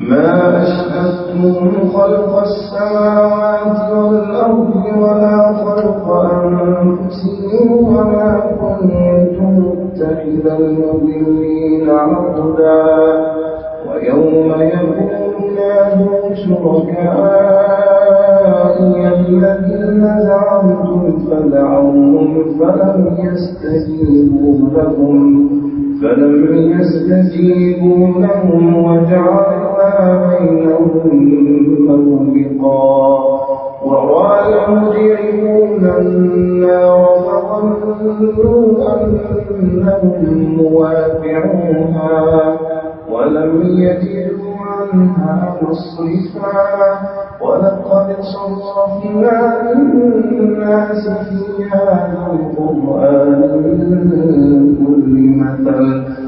ما أشهدتم خلق السماوات والأرض ولا خلق أنفسهم وما كنت متخذ المضلين عبدا. ويوم يقول نادوا شركائي الذين زعمتم فدعوهم فلم يستجيبوا لهم. فلم يستجيبوا لهم وجعلنا بينهم موبقا ورأى المجرمون النار فظنوا أنهم موافعوها ولم يجدوا عنها مصرفا. ولقد صرفنا للناس في هذا القرآن من كل مثل.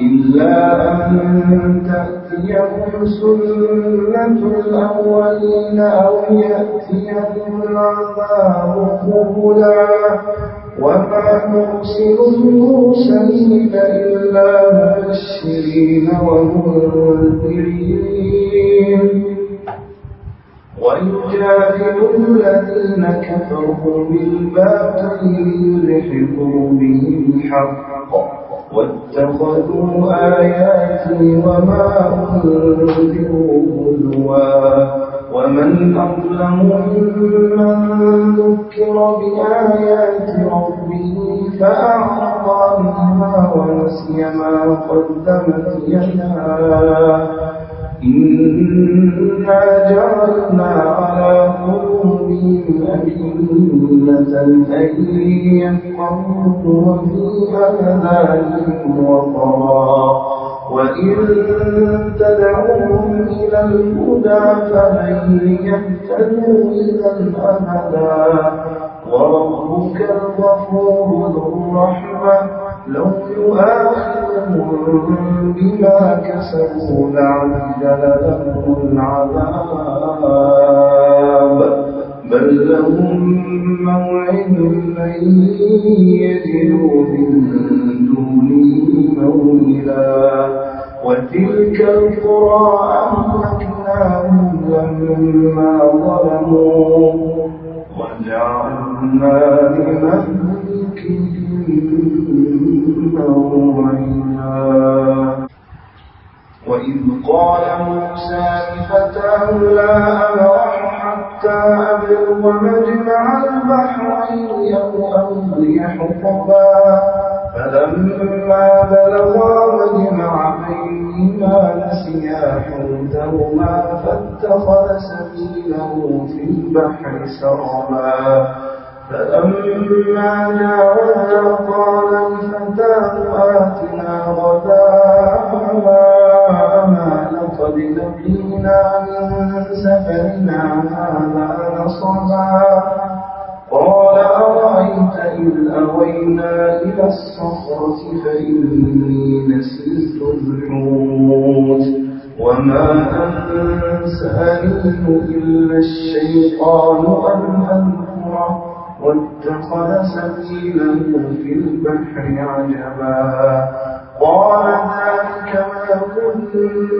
إلا أن تأتيهم سنة الأولين أو يأتيهم العذاب قبلا وما نرسل المرسلين إلا مبشرين ومنذرين. ويجادل الذين كفروا بالباطل ليلحقوا به الحق. واتخذوا آياتي وما أنذروا هزوا. ومن أظلم ممن ذكر بآيات ربه فأعرض عنها ونسي ما قدمت يداه. إنا جعلنا على قلوبهم أكنة أن يفقهوه وفي آذانهم وقرا وإن تدعوهم إلى الهدى فلن يهتدوا إذا أبدا وربك الغفور ذو لو يؤاخذهم بما كسبوا لعجل لهم العذاب بل لهم موعد لن يجدوا من دونه موئلا وتلك القرى أهلكناهم لما ظلموا وجعلنا لمهلكهم موعدا وإذ قال موسى لفتاه لا أبرح حتى أبلغ مجمع البحرين أو أمضي حقبا فلما بلغا مجمع بينهما نسيا حوتهما فاتخذ سبيله في البحر سربا فلما جاوزا قال لفتاه آتنا لقد لقينا من سفرنا هذا نصبا قال أرأيت إذ أوينا إلى الصخرة فإني نسيت الحوت. وما أنسانيه إلا الشيطان أن أذكره. واتخذ سبيله في البحر عجبا. قال ذلك ما كنا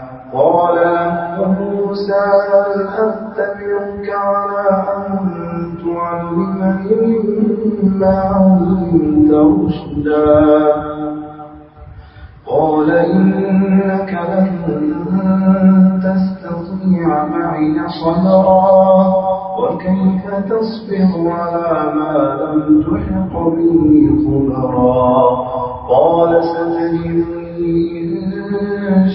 قال له موسى هل أتبعك على أن تعلمني مما علمت رشدا. قال إنك لن تستطيع معي صبرا وكيف تصبر على ما لم تحق به خبرا؟ قال ستجدني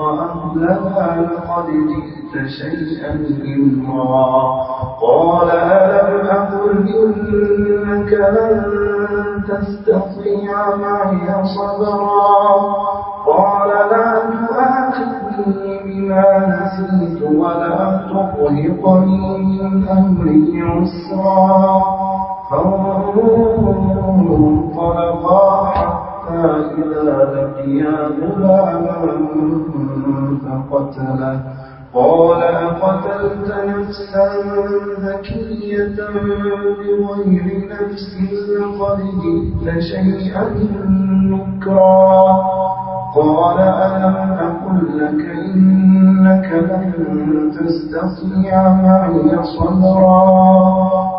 أهلها لقد جئت شيئا إمرا قال ألم أقل إنك لن تستطيع معي صبرا؟ قال لا تؤاخذني بما نسيت ولا ترهقني من أمري عسرا فانطلقا إذا لقيا غلاما فقتله. قال أقتلت نفسا ذكية بغير نفس لقد جئت شيئا نكرا. قال ألم أقل لك إنك لن تستطيع معي صبرا؟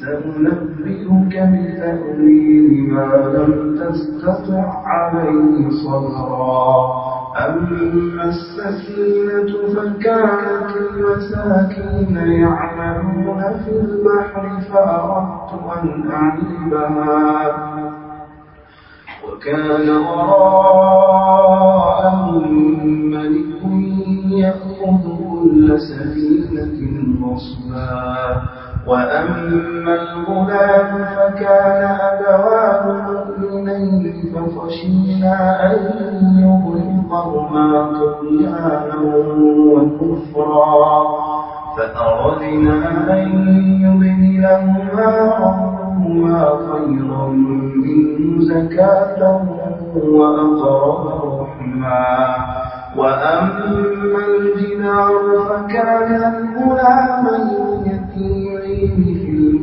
سأنبئك بتأويل ما لم تستطع عليه صبرا. أما السفينة فكانت المساكين يعملون في البحر فأردت أن أعيبها. وكان وراءهم ملك يأخذ كل سفينة غصبا. وأما الغلام فكان أبواه مؤمنين فخشينا أن يغرقهما طغيانا وكفرا فأردنا أن يبدلهما ربهما خيرا منه زكاة وأقرب رحما. وأما الجدار فكان لغلامين يتيمين في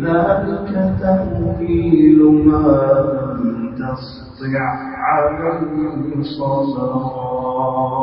ذلك تأويل ما لم تستطع عليه صبرا.